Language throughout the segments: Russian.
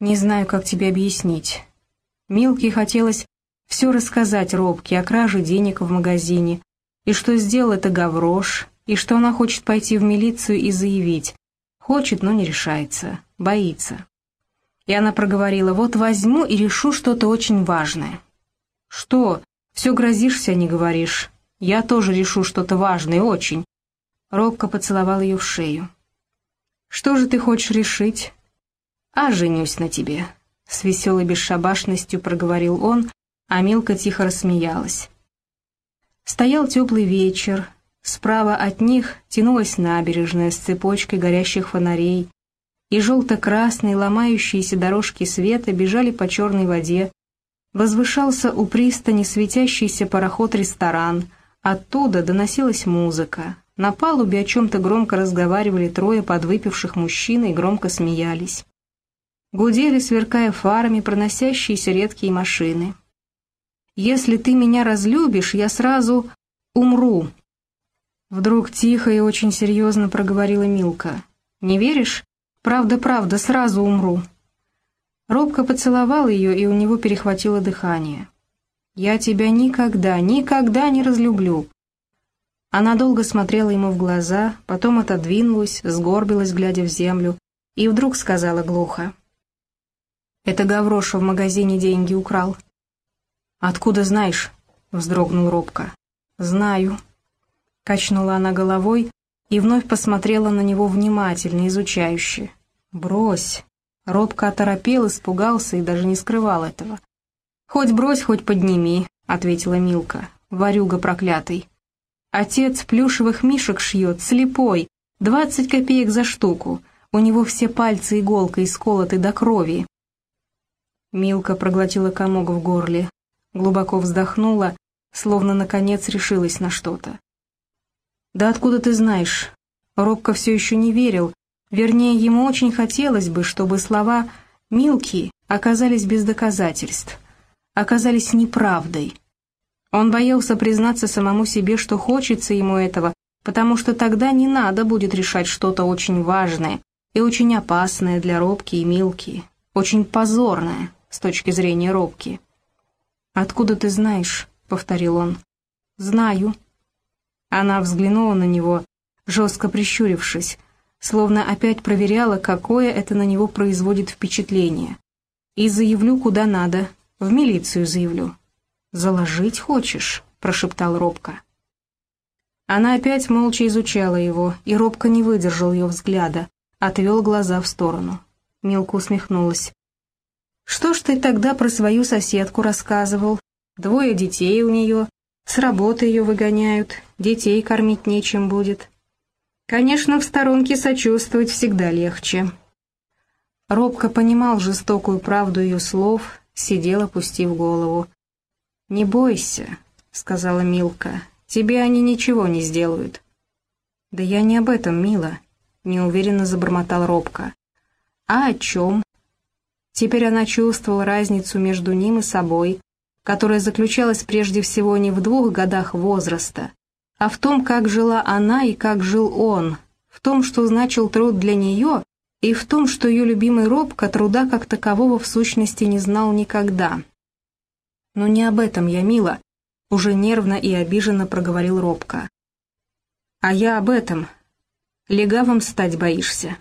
Не знаю, как тебе объяснить. Милке хотелось все рассказать Робке о краже денег в магазине, и что сделал это Гаврош, и что она хочет пойти в милицию и заявить. Хочет, но не решается, боится. И она проговорила, вот возьму и решу что-то очень важное. Что? Все грозишься, не говоришь. Я тоже решу что-то важное, очень. Робко поцеловал ее в шею. Что же ты хочешь решить? А женюсь на тебе. С веселой бесшабашностью проговорил он, а Милка тихо рассмеялась. Стоял теплый вечер, справа от них тянулась набережная с цепочкой горящих фонарей, и желто-красные ломающиеся дорожки света бежали по черной воде, возвышался у пристани светящийся пароход-ресторан, оттуда доносилась музыка, на палубе о чем-то громко разговаривали трое подвыпивших мужчин и громко смеялись. Гудели, сверкая фарами, проносящиеся редкие машины. «Если ты меня разлюбишь, я сразу умру», Вдруг тихо и очень серьезно проговорила Милка. «Не веришь? Правда-правда, сразу умру». Робко поцеловал ее, и у него перехватило дыхание. «Я тебя никогда, никогда не разлюблю». Она долго смотрела ему в глаза, потом отодвинулась, сгорбилась, глядя в землю, и вдруг сказала глухо. Это Гавроша в магазине деньги украл. «Откуда знаешь?» — вздрогнул робко. «Знаю». Качнула она головой и вновь посмотрела на него внимательно, изучающе. «Брось!» Робко оторопел, испугался и даже не скрывал этого. «Хоть брось, хоть подними», — ответила Милка, ворюга проклятый. «Отец плюшевых мишек шьет, слепой, двадцать копеек за штуку, у него все пальцы иголкой сколоты до крови, Милка проглотила комок в горле, глубоко вздохнула, словно наконец решилась на что-то. «Да откуда ты знаешь?» Робко все еще не верил, вернее, ему очень хотелось бы, чтобы слова «Милки» оказались без доказательств, оказались неправдой. Он боялся признаться самому себе, что хочется ему этого, потому что тогда не надо будет решать что-то очень важное и очень опасное для Робки и Милки, очень позорное с точки зрения Робки. «Откуда ты знаешь?» — повторил он. «Знаю». Она взглянула на него, жестко прищурившись, словно опять проверяла, какое это на него производит впечатление. «И заявлю, куда надо. В милицию заявлю». «Заложить хочешь?» — прошептал Робко. Она опять молча изучала его, и Робко не выдержал ее взгляда, отвел глаза в сторону. Милка усмехнулась. Что ж ты тогда про свою соседку рассказывал? Двое детей у нее, с работы ее выгоняют, детей кормить нечем будет. Конечно, в сторонке сочувствовать всегда легче. Робко понимал жестокую правду ее слов, сидел, опустив голову. «Не бойся», — сказала Милка, — «тебе они ничего не сделают». «Да я не об этом, Мила», — неуверенно забормотал Робко. «А о чем?» Теперь она чувствовала разницу между ним и собой, которая заключалась прежде всего не в двух годах возраста, а в том, как жила она и как жил он, в том, что значил труд для нее, и в том, что ее любимый Робко труда как такового в сущности не знал никогда. «Но не об этом я, мила», — уже нервно и обиженно проговорил Робко. «А я об этом. Легавым стать боишься».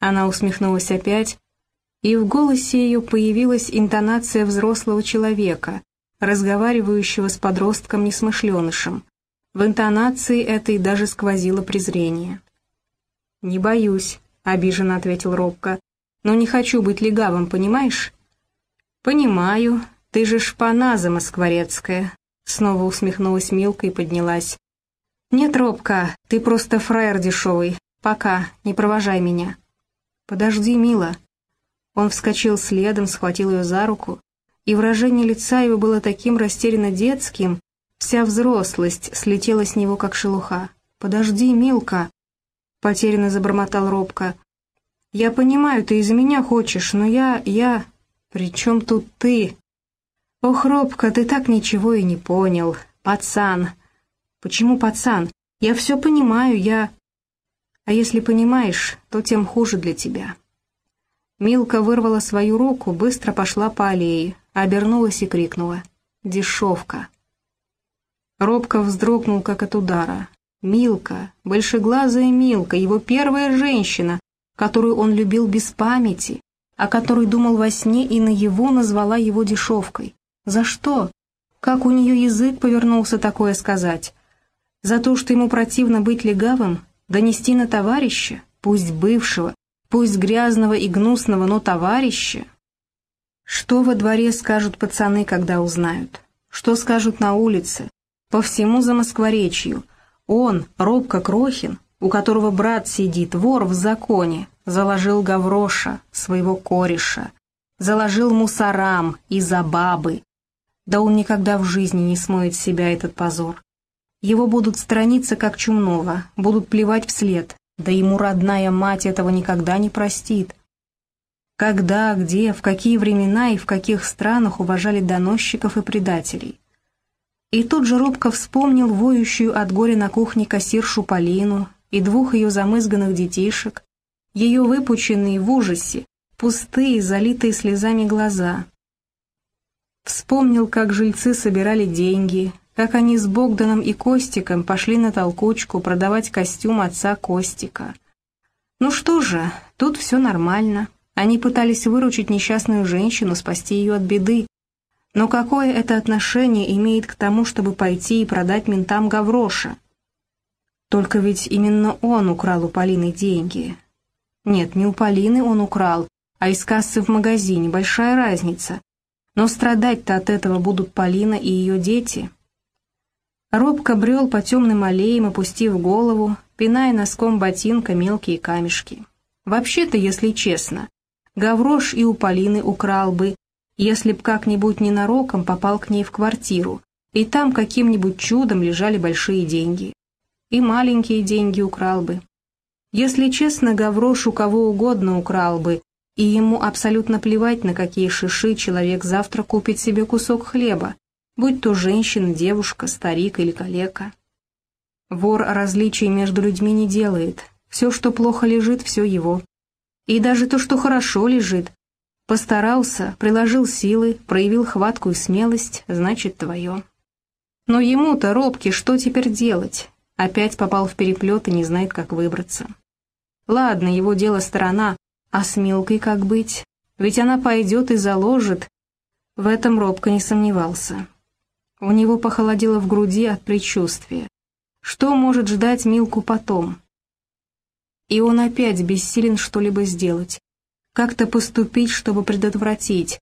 Она усмехнулась опять, и в голосе ее появилась интонация взрослого человека, разговаривающего с подростком-несмышленышем. В интонации этой даже сквозило презрение. «Не боюсь», — обиженно ответил Робко, — «но не хочу быть легавым, понимаешь?» «Понимаю, ты же шпана замоскворецкая», — снова усмехнулась Милка и поднялась. «Нет, Робка, ты просто фраер дешевый. Пока, не провожай меня». «Подожди, мила», он вскочил следом, схватил ее за руку, и выражение лица его было таким растерянно детским, вся взрослость слетела с него, как шелуха. «Подожди, Милка!» — потерянно забормотал робко. «Я понимаю, ты из-за меня хочешь, но я... я... При чем тут ты?» «Ох, Робка, ты так ничего и не понял. Пацан!» «Почему пацан? Я все понимаю, я...» «А если понимаешь, то тем хуже для тебя». Милка вырвала свою руку, быстро пошла по аллее, обернулась и крикнула «Дешевка!». Робко вздрогнул, как от удара. Милка, большеглазая Милка, его первая женщина, которую он любил без памяти, о которой думал во сне и наяву назвала его дешевкой. За что? Как у нее язык повернулся такое сказать? За то, что ему противно быть легавым, донести на товарища, пусть бывшего, пусть грязного и гнусного, но товарища? Что во дворе скажут пацаны, когда узнают? Что скажут на улице? По всему замоскворечью. Он, Робко Крохин, у которого брат сидит, вор в законе, заложил Гавроша, своего кореша, заложил мусорам и за бабы. Да он никогда в жизни не смоет себя этот позор. Его будут сторониться как чумного, будут плевать вслед, да ему родная мать этого никогда не простит. Когда, где, в какие времена и в каких странах уважали доносчиков и предателей. И тут же робко вспомнил воющую от горя на кухне кассиршу Полину и двух ее замызганных детишек, ее выпученные в ужасе, пустые, залитые слезами глаза. Вспомнил, как жильцы собирали деньги, как они с Богданом и Костиком пошли на толкучку продавать костюм отца Костика. Ну что же, тут все нормально. Они пытались выручить несчастную женщину, спасти ее от беды, но какое это отношение имеет к тому, чтобы пойти и продать ментам Гавроша? Только ведь именно он украл у Полины деньги. Нет, не у Полины он украл, а из кассы в магазине, большая разница. Но страдать-то от этого будут Полина и ее дети. Робко брел по темным аллеям, опустив голову, пиная носком ботинка мелкие камешки. Вообще-то, если честно, Гаврош и у Полины украл бы, если б как-нибудь ненароком попал к ней в квартиру, и там каким-нибудь чудом лежали большие деньги. И маленькие деньги украл бы. Если честно, Гаврош у кого угодно украл бы, и ему абсолютно плевать, на какие шиши человек завтра купит себе кусок хлеба, будь то женщина, девушка, старик или калека. Вор различий между людьми не делает, все, что плохо лежит, все его. И даже то, что хорошо лежит, Постарался, приложил силы, проявил хватку и смелость, значит, твое. Но ему-то, робки, что теперь делать? Опять попал в переплет и не знает, как выбраться. Ладно, его дело сторона, а с Милкой как быть? Ведь она пойдет и заложит. В этом робко не сомневался. У него похолодело в груди от предчувствия. Что может ждать Милку потом? И он опять бессилен что-либо сделать как-то поступить, чтобы предотвратить.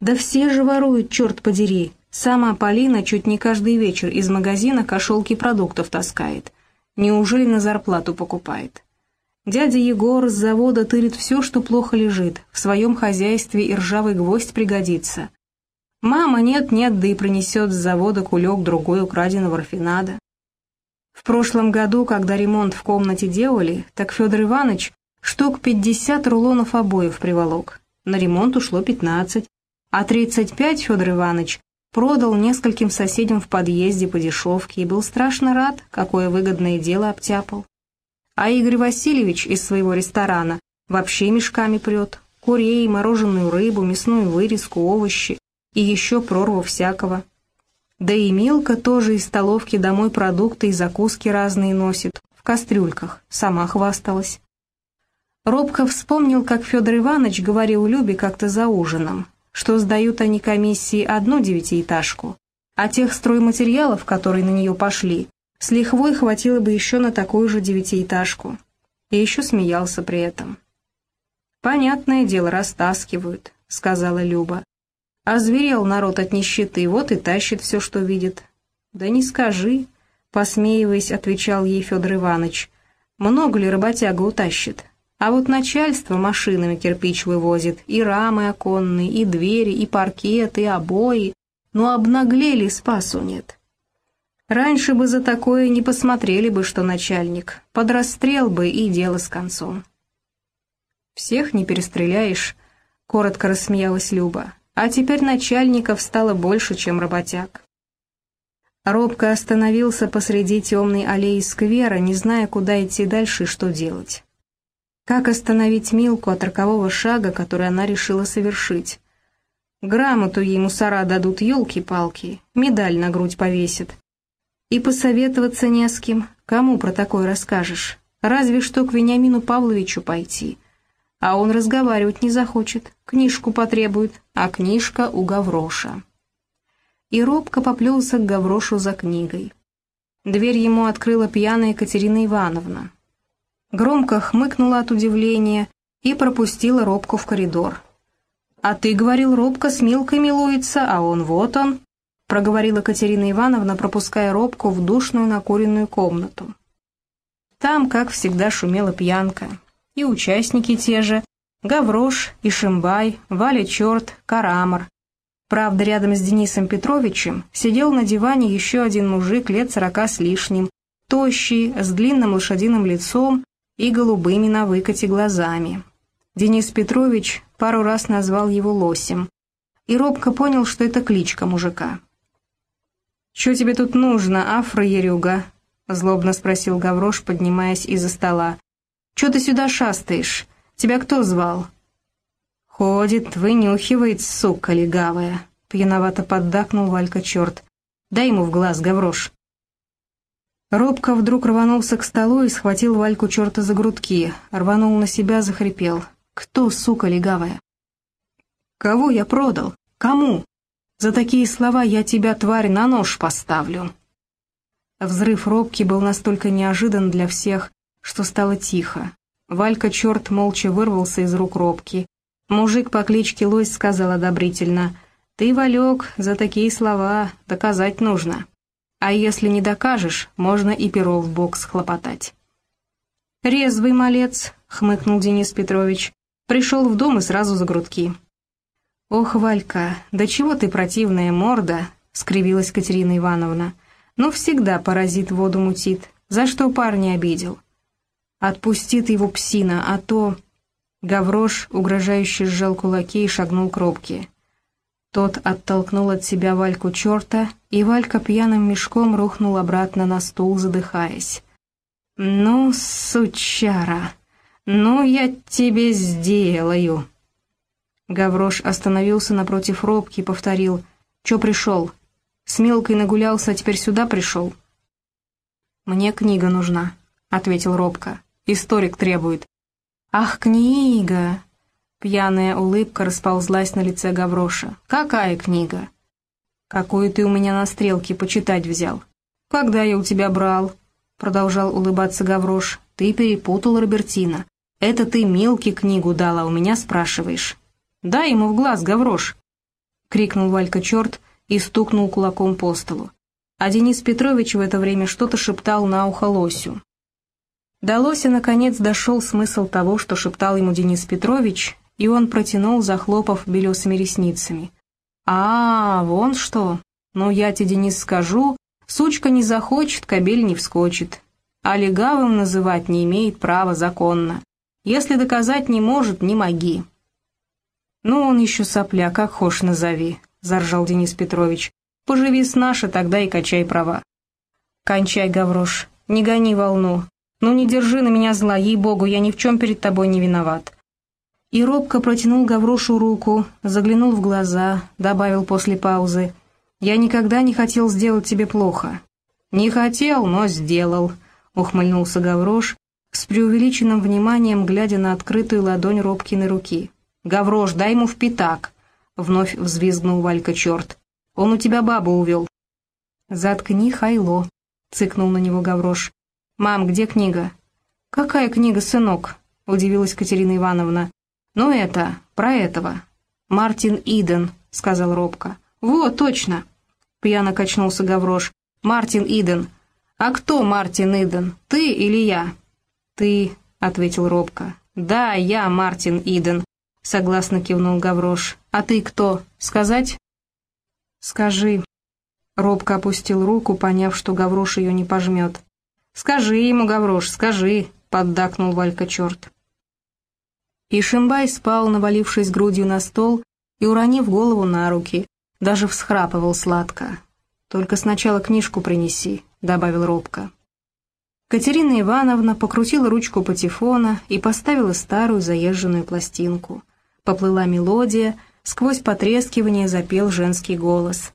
Да все же воруют, черт подери. Сама Полина чуть не каждый вечер из магазина кошелки продуктов таскает. Неужели на зарплату покупает? Дядя Егор с завода тырит все, что плохо лежит. В своем хозяйстве и ржавый гвоздь пригодится. Мама нет-нет, да и принесет с завода кулек другой украденного рафинада. В прошлом году, когда ремонт в комнате делали, так Федор Иванович Штук 50 рулонов обоев приволок. На ремонт ушло 15, а 35 Федор Иванович продал нескольким соседям в подъезде по дешевке и был страшно рад, какое выгодное дело обтяпал. А Игорь Васильевич из своего ресторана вообще мешками прет. Курей, мороженую рыбу, мясную вырезку, овощи и еще прорву всякого. Да и Милка тоже из столовки домой продукты и закуски разные носит, в кастрюльках, сама хвасталась. Робко вспомнил, как Федор Иванович говорил Любе как-то за ужином, что сдают они комиссии одну девятиэтажку, а тех стройматериалов, которые на нее пошли, с лихвой хватило бы еще на такую же девятиэтажку. И еще смеялся при этом. «Понятное дело, растаскивают», — сказала Люба. «Озверел народ от нищеты, вот и тащит все, что видит». «Да не скажи», — посмеиваясь, отвечал ей Федор Иванович. «Много ли работяга утащит? А вот начальство машинами кирпич вывозит, и рамы оконные, и двери, и паркеты, и обои. Но обнаглели, спасу нет. Раньше бы за такое не посмотрели бы, что начальник. Подрастрел бы и дело с концом. «Всех не перестреляешь», — коротко рассмеялась Люба. «А теперь начальников стало больше, чем работяг». Робко остановился посреди темной аллеи сквера, не зная, куда идти дальше и что делать. Как остановить Милку от рокового шага, который она решила совершить? Грамоту ей мусора дадут елки-палки, медаль на грудь повесит. И посоветоваться не с кем, кому про такое расскажешь. Разве что к Вениамину Павловичу пойти. А он разговаривать не захочет, книжку потребует, а книжка у Гавроша. И робко поплелся к Гаврошу за книгой. Дверь ему открыла пьяная Екатерина Ивановна. Громко хмыкнула от удивления и пропустила Робку в коридор. «А ты, — говорил, — Робка с Милкой милуется, а он вот он», — проговорила Катерина Ивановна, пропуская Робку в душную накуренную комнату. Там, как всегда, шумела пьянка. И участники те же — Гаврош, Ишимбай, Валя Черт, Карамар, Правда, рядом с Денисом Петровичем сидел на диване еще один мужик лет сорока с лишним, тощий, с длинным лошадиным лицом и голубыми на выкате глазами. Денис Петрович пару раз назвал его лосем, и робко понял, что это кличка мужика. «Чё тебе тут нужно, афро-ерюга?» — злобно спросил Гаврош, поднимаясь из-за стола. «Чё ты сюда шастаешь? Тебя кто звал?» «Ходит, вынюхивает, сука легавая», — пьяновато поддакнул Валька черт. «Дай ему в глаз, гаврош». Робко вдруг рванулся к столу и схватил Вальку черта за грудки, рванул на себя, захрипел. «Кто, сука легавая?» «Кого я продал? Кому? За такие слова я тебя, тварь, на нож поставлю». Взрыв Робки был настолько неожидан для всех, что стало тихо. Валька черт молча вырвался из рук Робки, Мужик по кличке Лось сказал одобрительно, «Ты, Валек, за такие слова доказать нужно. А если не докажешь, можно и перо в бок схлопотать». «Резвый малец», — хмыкнул Денис Петрович, пришел в дом и сразу за грудки. «Ох, Валька, да чего ты противная морда!» — скривилась Катерина Ивановна. «Ну, всегда паразит воду мутит. За что парня обидел?» «Отпусти ты его, псина, а то...» Гаврош, угрожающе сжал кулаки и шагнул к робке. Тот оттолкнул от себя Вальку черта, и Валька пьяным мешком рухнул обратно на стул, задыхаясь. «Ну, сучара, ну я тебе сделаю!» Гаврош остановился напротив робки и повторил. «Чё пришел? С мелкой нагулялся, а теперь сюда пришел?» «Мне книга нужна», — ответил робко. «Историк требует. «Ах, книга!» Пьяная улыбка расползлась на лице Гавроша. «Какая книга?» «Какую ты у меня на стрелке почитать взял?» «Когда я у тебя брал?» Продолжал улыбаться Гаврош. «Ты перепутал, Робертина. Это ты Милке книгу дала, у меня спрашиваешь». «Дай ему в глаз, Гаврош!» Крикнул Валька черт и стукнул кулаком по столу. А Денис Петрович в это время что-то шептал на ухо лосю. До Лося, наконец, дошел смысл того, что шептал ему Денис Петрович, и он протянул, захлопав белесыми ресницами. «А, вон что! Ну, я тебе, Денис, скажу, сучка не захочет, кобель не вскочит. А легавым называть не имеет права законно. Если доказать не может, не моги». «Ну, он еще сопля, как хошь назови», — заржал Денис Петрович. «Поживи с нашей, тогда и качай права». «Кончай, Гаврош, не гони волну, «Ну не держи на меня зла, ей-богу, я ни в чем перед тобой не виноват». И робко протянул Гаврошу руку, заглянул в глаза, добавил после паузы. «Я никогда не хотел сделать тебе плохо». «Не хотел, но сделал», — ухмыльнулся Гаврош, с преувеличенным вниманием глядя на открытую ладонь Робкиной руки. «Гаврош, дай ему в пятак!» — вновь взвизгнул Валька черт. «Он у тебя бабу увел». «Заткни, хайло!» — цыкнул на него Гаврош. «Мам, где книга?» «Какая книга, сынок?» — удивилась Катерина Ивановна. «Ну это, про этого». «Мартин Иден», — сказал робко. «Вот, точно!» — пьяно качнулся Гаврош. «Мартин Иден». «А кто Мартин Иден, ты или я?» «Ты», — ответил робко. «Да, я Мартин Иден», — согласно кивнул Гаврош. «А ты кто? Сказать?» «Скажи». Робко опустил руку, поняв, что Гаврош ее не пожмет. «Скажи ему, Гаврош, скажи», — поддакнул Валька черт. И Шимбай спал, навалившись грудью на стол и уронив голову на руки, даже всхрапывал сладко. «Только сначала книжку принеси», — добавил робко. Катерина Ивановна покрутила ручку патефона и поставила старую заезженную пластинку. Поплыла мелодия, сквозь потрескивание запел женский голос.